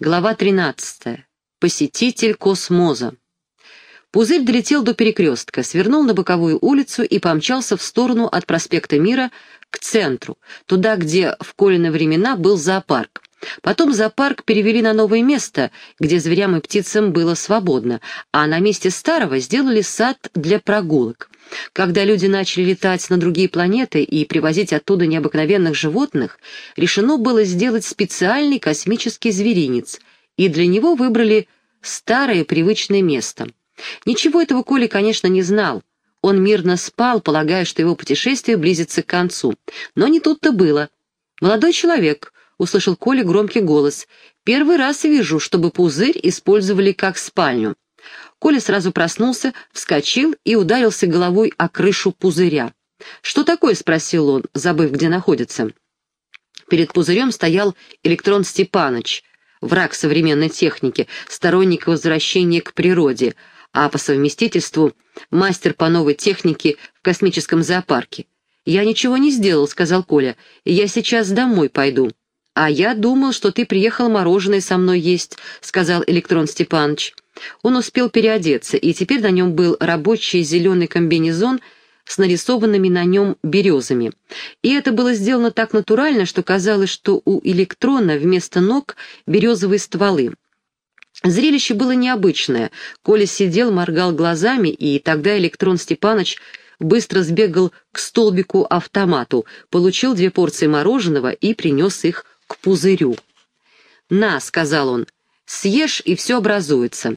Глава 13. Посетитель космоза. Пузырь долетел до перекрестка, свернул на боковую улицу и помчался в сторону от проспекта Мира к центру, туда, где в Колины времена был зоопарк. Потом зоопарк перевели на новое место, где зверям и птицам было свободно, а на месте старого сделали сад для прогулок. Когда люди начали летать на другие планеты и привозить оттуда необыкновенных животных, решено было сделать специальный космический зверинец, и для него выбрали старое привычное место. Ничего этого Коля, конечно, не знал. Он мирно спал, полагая, что его путешествие близится к концу. Но не тут-то было. «Молодой человек», — услышал Коля громкий голос, — «первый раз вижу, чтобы пузырь использовали как спальню». Коля сразу проснулся, вскочил и ударился головой о крышу пузыря. «Что такое?» — спросил он, забыв, где находится. Перед пузырем стоял электрон Степаныч, враг современной техники, сторонник возвращения к природе, а по совместительству мастер по новой технике в космическом зоопарке. «Я ничего не сделал», — сказал Коля. «Я сейчас домой пойду». «А я думал, что ты приехал мороженое со мной есть», — сказал Электрон Степанович. Он успел переодеться, и теперь на нем был рабочий зеленый комбинезон с нарисованными на нем березами. И это было сделано так натурально, что казалось, что у электрона вместо ног березовые стволы. Зрелище было необычное. Коля сидел, моргал глазами, и тогда электрон Степаныч быстро сбегал к столбику-автомату, получил две порции мороженого и принес их к пузырю. «На», — сказал он, — «съешь, и все образуется.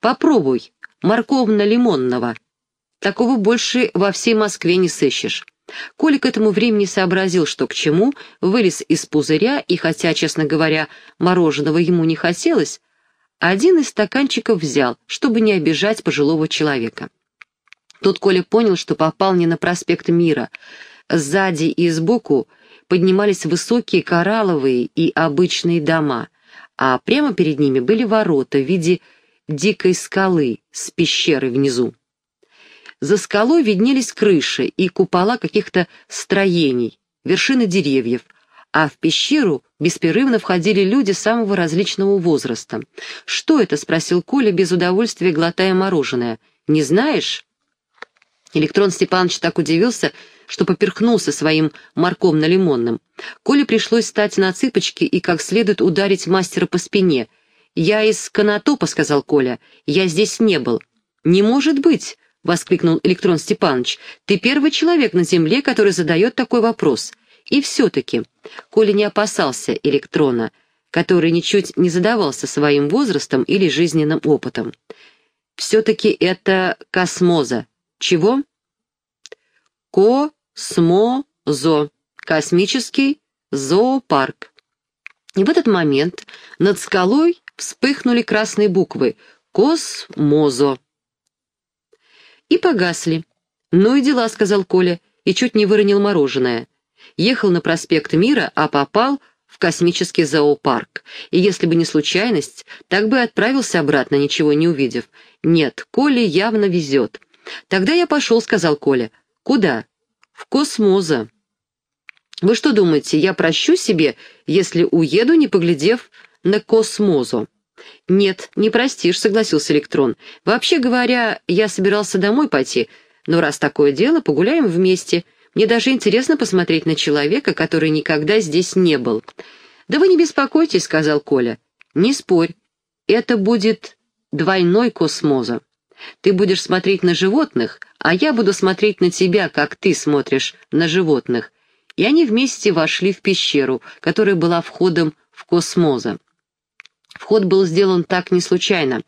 Попробуй, морковно-лимонного. Такого больше во всей Москве не сыщешь». Коля к этому времени сообразил, что к чему, вылез из пузыря, и хотя, честно говоря, мороженого ему не хотелось, один из стаканчиков взял, чтобы не обижать пожилого человека. Тут Коля понял, что попал не на проспект Мира. Сзади и сбоку поднимались высокие коралловые и обычные дома, а прямо перед ними были ворота в виде дикой скалы с пещерой внизу. За скалой виднелись крыши и купола каких-то строений, вершины деревьев, а в пещеру беспрерывно входили люди самого различного возраста. «Что это?» — спросил Коля без удовольствия, глотая мороженое. «Не знаешь?» Электрон Степанович так удивился, что поперхнулся своим морковно-лимонным. Коле пришлось встать на цыпочки и как следует ударить мастера по спине — «Я из Конотопа», — сказал Коля. «Я здесь не был». «Не может быть!» — воскликнул Электрон Степанович. «Ты первый человек на Земле, который задает такой вопрос. И все-таки...» Коля не опасался Электрона, который ничуть не задавался своим возрастом или жизненным опытом. «Все-таки это космоза. Чего?» «Космозо. Космический зоопарк». И в этот момент над скалой вспыхнули красные буквы «Космозо». И погасли. «Ну и дела», — сказал Коля, и чуть не выронил мороженое. Ехал на проспект Мира, а попал в космический зоопарк. И если бы не случайность, так бы отправился обратно, ничего не увидев. Нет, Коле явно везет. «Тогда я пошел», — сказал Коля. «Куда?» «В космоза». «Вы что думаете, я прощу себе, если уеду, не поглядев на космозу?» «Нет, не простишь», — согласился Электрон. «Вообще говоря, я собирался домой пойти, но раз такое дело, погуляем вместе. Мне даже интересно посмотреть на человека, который никогда здесь не был». «Да вы не беспокойтесь», — сказал Коля. «Не спорь. Это будет двойной космоза. Ты будешь смотреть на животных, а я буду смотреть на тебя, как ты смотришь на животных». И они вместе вошли в пещеру, которая была входом в космоза. Вход был сделан так не случайно.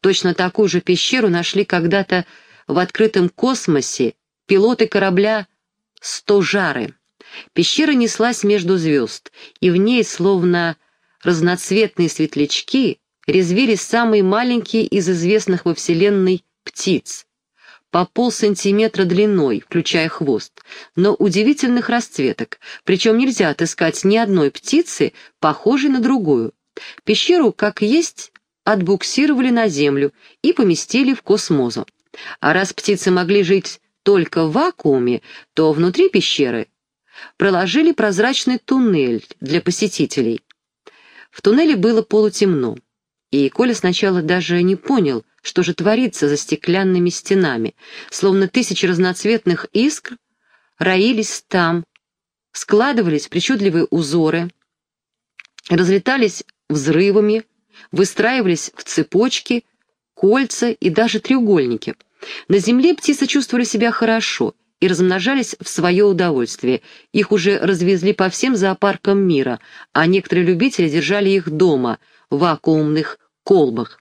Точно такую же пещеру нашли когда-то в открытом космосе пилоты корабля «Стожары». Пещера неслась между звезд, и в ней, словно разноцветные светлячки, резвились самые маленькие из известных во Вселенной птиц, по полсантиметра длиной, включая хвост, но удивительных расцветок, причем нельзя отыскать ни одной птицы, похожей на другую. Пещеру, как есть, отбуксировали на землю и поместили в космозу. А раз птицы могли жить только в вакууме, то внутри пещеры проложили прозрачный туннель для посетителей. В туннеле было полутемно, и Коля сначала даже не понял, что же творится за стеклянными стенами, словно тысячи разноцветных искр роились там, складывались причудливые узоры, разлетались взрывами, выстраивались в цепочки, кольца и даже треугольники. На земле птицы чувствовали себя хорошо и размножались в свое удовольствие. Их уже развезли по всем зоопаркам мира, а некоторые любители держали их дома, в вакуумных колбах.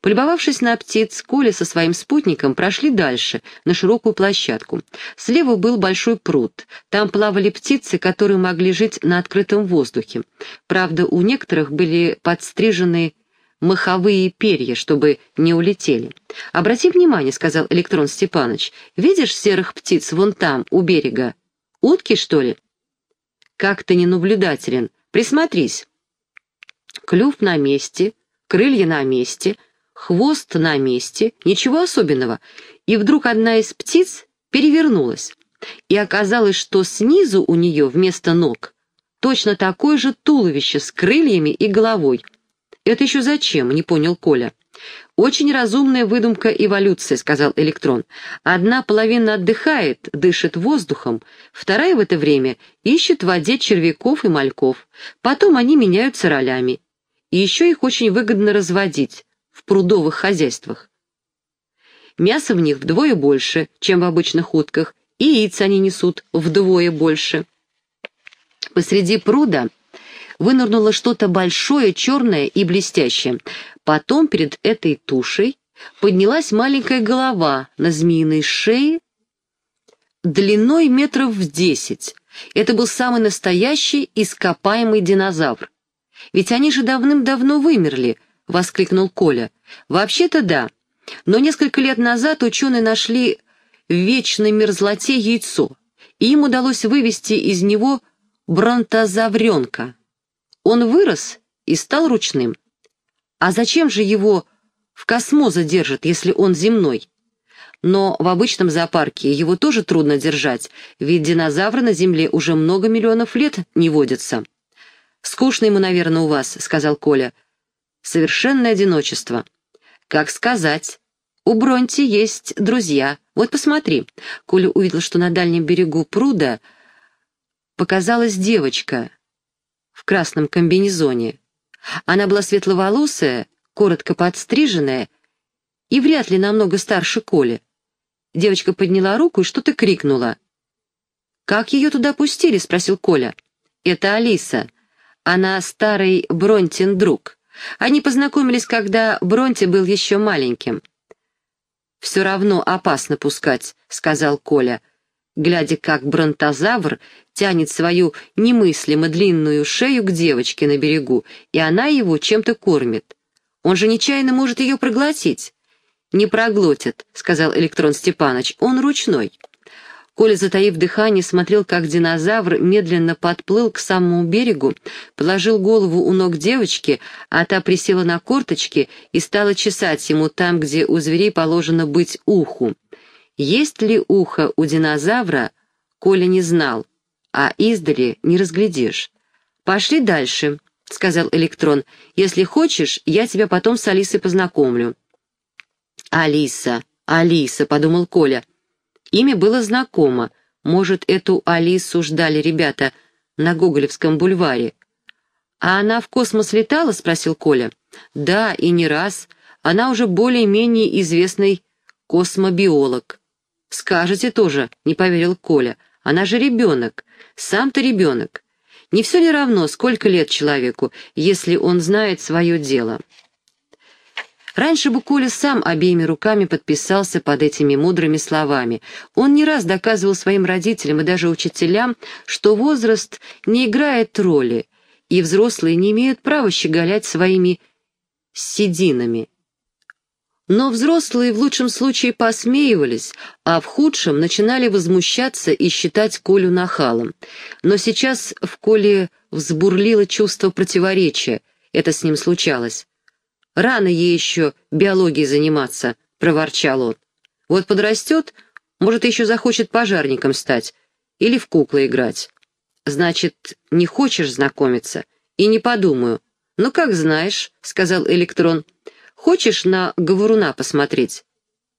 Полюбовавшись на птиц, Коля со своим спутником прошли дальше, на широкую площадку. Слева был большой пруд. Там плавали птицы, которые могли жить на открытом воздухе. Правда, у некоторых были подстрижены маховые перья, чтобы не улетели. «Обрати внимание», — сказал Электрон Степанович, — «видишь серых птиц вон там, у берега? Утки, что ли?» «Как ты ненаблюдателен. Присмотрись». Клюв на месте, крылья на месте — хвост на месте, ничего особенного, и вдруг одна из птиц перевернулась, и оказалось, что снизу у нее вместо ног точно такое же туловище с крыльями и головой. «Это еще зачем?» — не понял Коля. «Очень разумная выдумка эволюции», — сказал Электрон. «Одна половина отдыхает, дышит воздухом, вторая в это время ищет в воде червяков и мальков. Потом они меняются ролями. И еще их очень выгодно разводить в прудовых хозяйствах. Мяса в них вдвое больше, чем в обычных утках, и яиц они несут вдвое больше. Посреди пруда вынырнуло что-то большое, черное и блестящее. Потом перед этой тушей поднялась маленькая голова на змеиной шее длиной метров в десять. Это был самый настоящий ископаемый динозавр. Ведь они же давным-давно вымерли —— воскликнул Коля. «Вообще-то да. Но несколько лет назад ученые нашли в вечной мерзлоте яйцо, и им удалось вывести из него бронтозавренка. Он вырос и стал ручным. А зачем же его в космоза держат, если он земной? Но в обычном зоопарке его тоже трудно держать, ведь динозавры на Земле уже много миллионов лет не водятся. «Скучно ему, наверное, у вас», — сказал Коля совершенное одиночество. Как сказать? У Бронти есть друзья. Вот посмотри. Коля увидел, что на дальнем берегу пруда показалась девочка в красном комбинезоне. Она была светловолосая, коротко подстриженная и вряд ли намного старше Коли. Девочка подняла руку и что-то крикнула. «Как ее туда пустили?» — спросил Коля. «Это Алиса. Она старый Бронтин друг». Они познакомились, когда Бронти был еще маленьким. «Все равно опасно пускать», — сказал Коля, глядя, как бронтозавр тянет свою немыслимо длинную шею к девочке на берегу, и она его чем-то кормит. Он же нечаянно может ее проглотить. «Не проглотит», — сказал Электрон Степанович, — «он ручной». Коля, затаив дыхание, смотрел, как динозавр медленно подплыл к самому берегу, положил голову у ног девочки, а та присела на корточки и стала чесать ему там, где у зверей положено быть уху. Есть ли ухо у динозавра, Коля не знал, а издали не разглядишь. «Пошли дальше», — сказал Электрон. «Если хочешь, я тебя потом с Алисой познакомлю». «Алиса, Алиса», — подумал Коля, — Имя было знакомо. Может, эту Алису ждали ребята на Гоголевском бульваре. «А она в космос летала?» — спросил Коля. «Да, и не раз. Она уже более-менее известный космобиолог». «Скажете тоже», — не поверил Коля. «Она же ребенок. Сам-то ребенок. Не все ли равно, сколько лет человеку, если он знает свое дело?» Раньше бы Коля сам обеими руками подписался под этими мудрыми словами. Он не раз доказывал своим родителям и даже учителям, что возраст не играет роли, и взрослые не имеют права щеголять своими сединами. Но взрослые в лучшем случае посмеивались, а в худшем начинали возмущаться и считать Колю нахалом. Но сейчас в Коле взбурлило чувство противоречия, это с ним случалось. Рано ей еще биологией заниматься», — проворчал он. «Вот подрастет, может, еще захочет пожарником стать или в куклы играть. Значит, не хочешь знакомиться? И не подумаю. «Ну, как знаешь», — сказал электрон. «Хочешь на говоруна посмотреть?»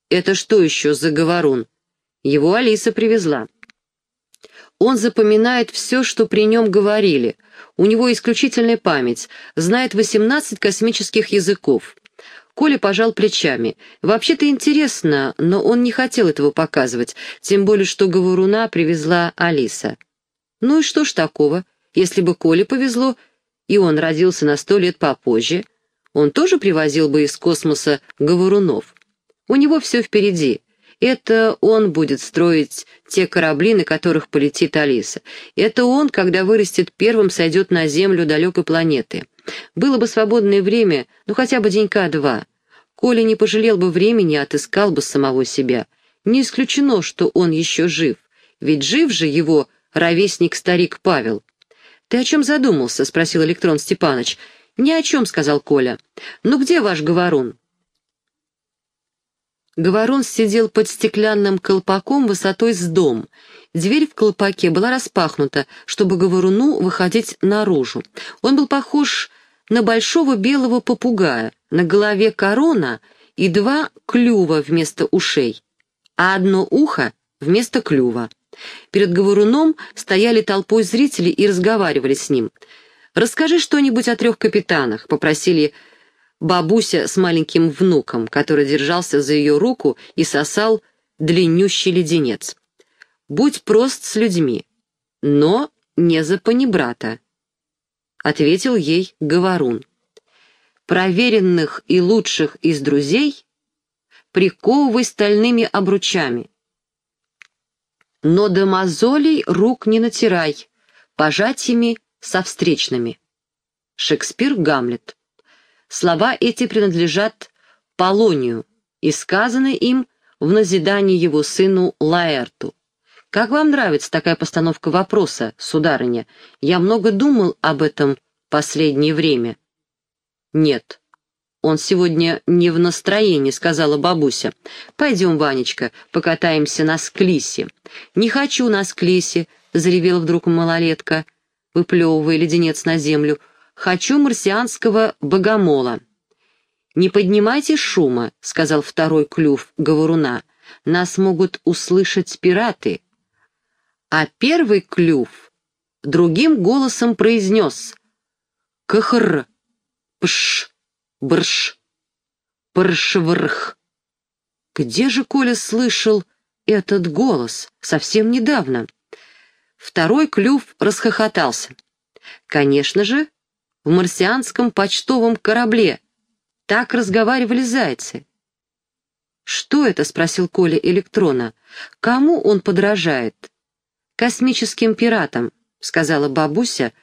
«Это что еще за говорун?» «Его Алиса привезла». Он запоминает все, что при нем говорили. У него исключительная память, знает 18 космических языков. Коля пожал плечами. Вообще-то интересно, но он не хотел этого показывать, тем более, что говоруна привезла Алиса. Ну и что ж такого? Если бы Коле повезло, и он родился на сто лет попозже, он тоже привозил бы из космоса говорунов. У него все впереди. Это он будет строить те корабли, на которых полетит Алиса. Это он, когда вырастет первым, сойдет на Землю далекой планеты. Было бы свободное время, ну хотя бы денька-два. Коля не пожалел бы времени, отыскал бы самого себя. Не исключено, что он еще жив. Ведь жив же его ровесник-старик Павел. «Ты о чем задумался?» — спросил Электрон Степаныч. «Ни о чем», — сказал Коля. «Ну где ваш говорун?» Говорун сидел под стеклянным колпаком высотой с дом. Дверь в колпаке была распахнута, чтобы говоруну выходить наружу. Он был похож на большого белого попугая, на голове корона и два клюва вместо ушей, а одно ухо вместо клюва. Перед говоруном стояли толпой зрители и разговаривали с ним. «Расскажи что-нибудь о трех капитанах», — попросили бабуся с маленьким внуком, который держался за ее руку и сосал длиннющий леденец. «Будь прост с людьми, но не за панибрата», — ответил ей Говорун. «Проверенных и лучших из друзей приковывай стальными обручами, но до мозолей рук не натирай, пожатиями со встречными». Шекспир Гамлет Слова эти принадлежат Полонию и сказаны им в назидании его сыну Лаэрту. «Как вам нравится такая постановка вопроса, сударыня? Я много думал об этом последнее время». «Нет, он сегодня не в настроении», — сказала бабуся. «Пойдем, Ванечка, покатаемся на склисе». «Не хочу на склисе», — заревел вдруг малолетка, выплевывая леденец на землю. Хочу марсианского богомола». «Не поднимайте шума», — сказал второй клюв говоруна. «Нас могут услышать пираты». А первый клюв другим голосом произнес «Кхр, пш, брш, пршврх». Где же Коля слышал этот голос? Совсем недавно. Второй клюв расхохотался. Конечно же, в марсианском почтовом корабле. Так разговаривали зайцы. «Что это?» — спросил Коля электрона. «Кому он подражает?» «Космическим пиратам», — сказала бабуся,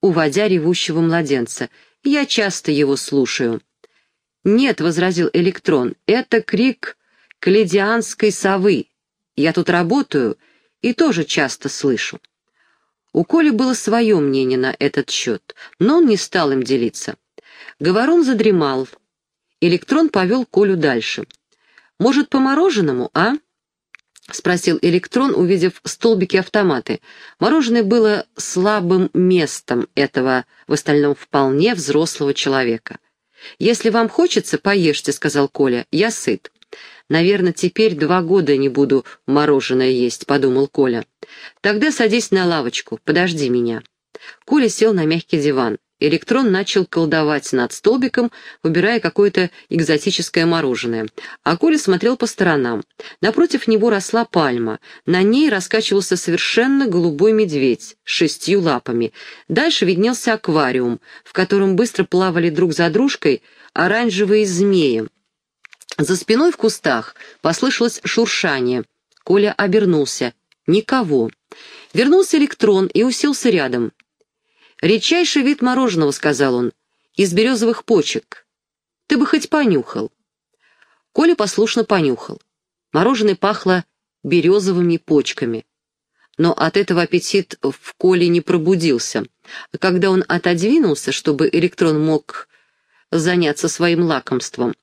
уводя ревущего младенца. «Я часто его слушаю». «Нет», — возразил электрон, — «это крик кледианской совы. Я тут работаю и тоже часто слышу». У Коли было свое мнение на этот счет, но он не стал им делиться. Говорун задремал. Электрон повел Колю дальше. «Может, по мороженому, а?» — спросил электрон, увидев столбики автоматы. Мороженое было слабым местом этого, в остальном вполне взрослого человека. «Если вам хочется, поешьте», — сказал Коля, — «я сыт». «Наверное, теперь два года не буду мороженое есть», — подумал Коля. «Тогда садись на лавочку, подожди меня». Коля сел на мягкий диван. Электрон начал колдовать над столбиком, выбирая какое-то экзотическое мороженое. А Коля смотрел по сторонам. Напротив него росла пальма. На ней раскачивался совершенно голубой медведь с шестью лапами. Дальше виднелся аквариум, в котором быстро плавали друг за дружкой оранжевые змеи. За спиной в кустах послышалось шуршание. Коля обернулся. Никого. Вернулся электрон и уселся рядом. «Редчайший вид мороженого», — сказал он, — «из березовых почек. Ты бы хоть понюхал». Коля послушно понюхал. Мороженое пахло березовыми почками. Но от этого аппетит в Коле не пробудился. Когда он отодвинулся, чтобы электрон мог заняться своим лакомством,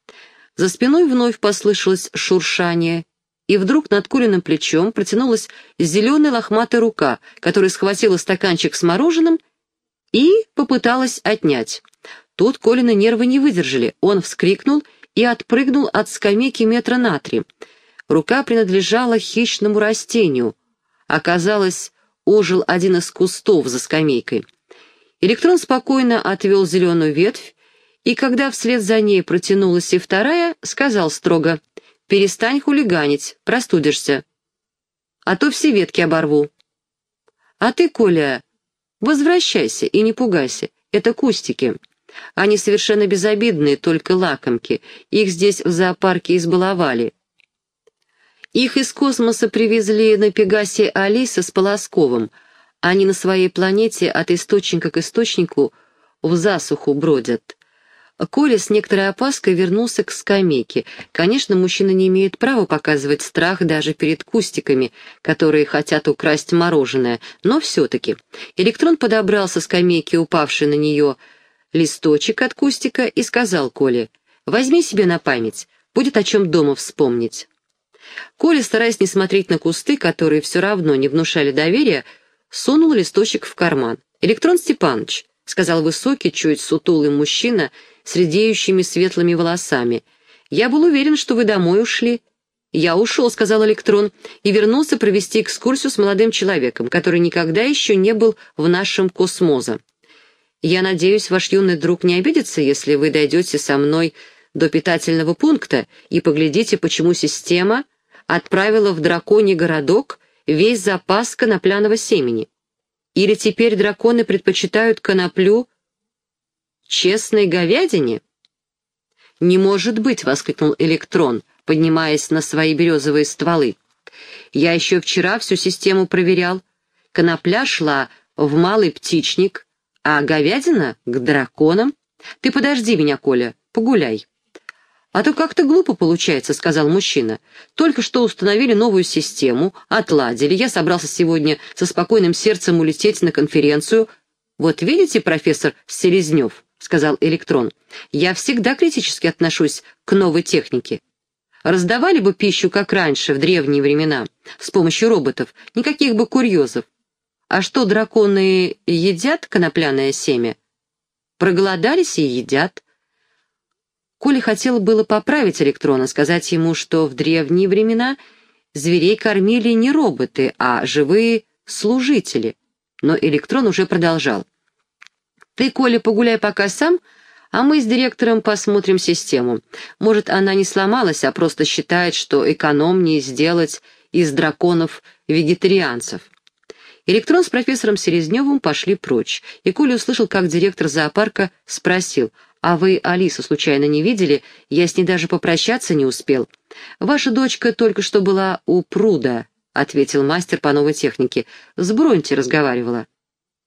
за спиной вновь послышалось шуршание, и вдруг над Колиным плечом протянулась зеленая лохматая рука, которая схватила стаканчик с мороженым и попыталась отнять. Тут Колины нервы не выдержали, он вскрикнул и отпрыгнул от скамейки метра на три. Рука принадлежала хищному растению. Оказалось, ожил один из кустов за скамейкой. Электрон спокойно отвел зеленую ветвь, и когда вслед за ней протянулась и вторая, сказал строго, «Перестань хулиганить, простудишься, а то все ветки оборву». «А ты, Коля, возвращайся и не пугайся, это кустики. Они совершенно безобидные, только лакомки, их здесь в зоопарке избаловали. Их из космоса привезли на Пегасе Алиса с Полосковым. Они на своей планете от источника к источнику в засуху бродят. Коля с некоторой опаской вернулся к скамейке. Конечно, мужчина не имеет права показывать страх даже перед кустиками, которые хотят украсть мороженое, но все-таки. Электрон подобрал со скамейки упавший на нее листочек от кустика и сказал Коле, «Возьми себе на память, будет о чем дома вспомнить». Коля, стараясь не смотреть на кусты, которые все равно не внушали доверия, сунул листочек в карман. «Электрон Степанович», — сказал высокий, чуть сутулый мужчина с редеющими светлыми волосами, «я был уверен, что вы домой ушли». «Я ушел», — сказал Электрон, и вернулся провести экскурсию с молодым человеком, который никогда еще не был в нашем космозе. «Я надеюсь, ваш юный друг не обидится, если вы дойдете со мной до питательного пункта и поглядите, почему система отправила в драконий городок весь запас конопляного семени. Или теперь драконы предпочитают коноплю честной говядине? «Не может быть!» — воскликнул Электрон, поднимаясь на свои березовые стволы. «Я еще вчера всю систему проверял. Конопля шла в малый птичник, а говядина — к драконам. Ты подожди меня, Коля, погуляй». «А то как-то глупо получается», — сказал мужчина. «Только что установили новую систему, отладили. Я собрался сегодня со спокойным сердцем улететь на конференцию. Вот видите, профессор Селезнев?» — сказал Электрон. «Я всегда критически отношусь к новой технике. Раздавали бы пищу, как раньше, в древние времена, с помощью роботов, никаких бы курьезов. А что, драконы едят конопляное семя? Проголодались и едят. Коля хотел было поправить электрона, сказать ему, что в древние времена зверей кормили не роботы, а живые служители. Но электрон уже продолжал. «Ты, Коля, погуляй пока сам, а мы с директором посмотрим систему. Может, она не сломалась, а просто считает, что экономнее сделать из драконов вегетарианцев». Электрон с профессором Селезневым пошли прочь, и Коля услышал, как директор зоопарка спросил, «А вы Алису случайно не видели? Я с ней даже попрощаться не успел». «Ваша дочка только что была у пруда», — ответил мастер по новой технике. «С Бронти разговаривала».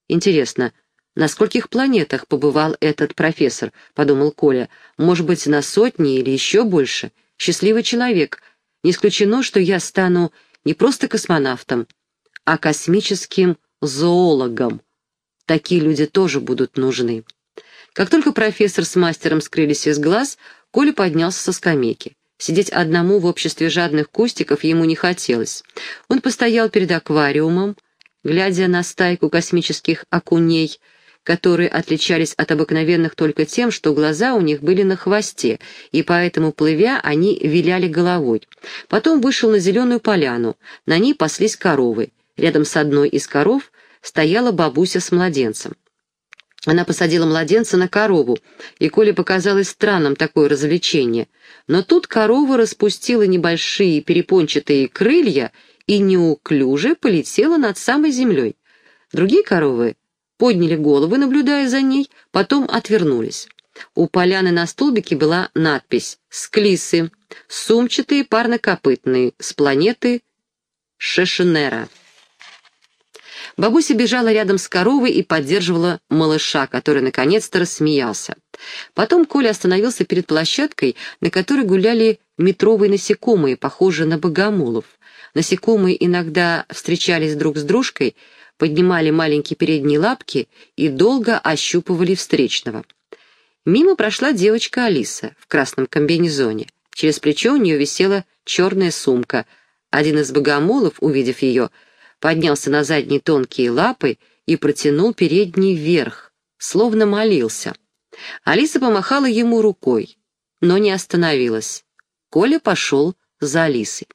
«Интересно, на скольких планетах побывал этот профессор?» — подумал Коля. «Может быть, на сотни или еще больше? Счастливый человек. Не исключено, что я стану не просто космонавтом, а космическим зоологом. Такие люди тоже будут нужны. Как только профессор с мастером скрылись из глаз, Коля поднялся со скамейки. Сидеть одному в обществе жадных кустиков ему не хотелось. Он постоял перед аквариумом, глядя на стайку космических окуней, которые отличались от обыкновенных только тем, что глаза у них были на хвосте, и поэтому, плывя, они виляли головой. Потом вышел на зеленую поляну, на ней паслись коровы. Рядом с одной из коров стояла бабуся с младенцем. Она посадила младенца на корову, и Коле показалось странным такое развлечение. Но тут корова распустила небольшие перепончатые крылья и неуклюже полетела над самой землей. Другие коровы подняли головы, наблюдая за ней, потом отвернулись. У поляны на столбике была надпись «Склисы», сумчатые парнокопытные, с планеты Шешенера. Бабуся бежала рядом с коровой и поддерживала малыша, который наконец-то рассмеялся. Потом Коля остановился перед площадкой, на которой гуляли метровые насекомые, похожие на богомолов. Насекомые иногда встречались друг с дружкой, поднимали маленькие передние лапки и долго ощупывали встречного. Мимо прошла девочка Алиса в красном комбинезоне. Через плечо у нее висела черная сумка. Один из богомолов, увидев ее, поднялся на задние тонкие лапы и протянул передний вверх, словно молился. Алиса помахала ему рукой, но не остановилась. Коля пошел за Алисой.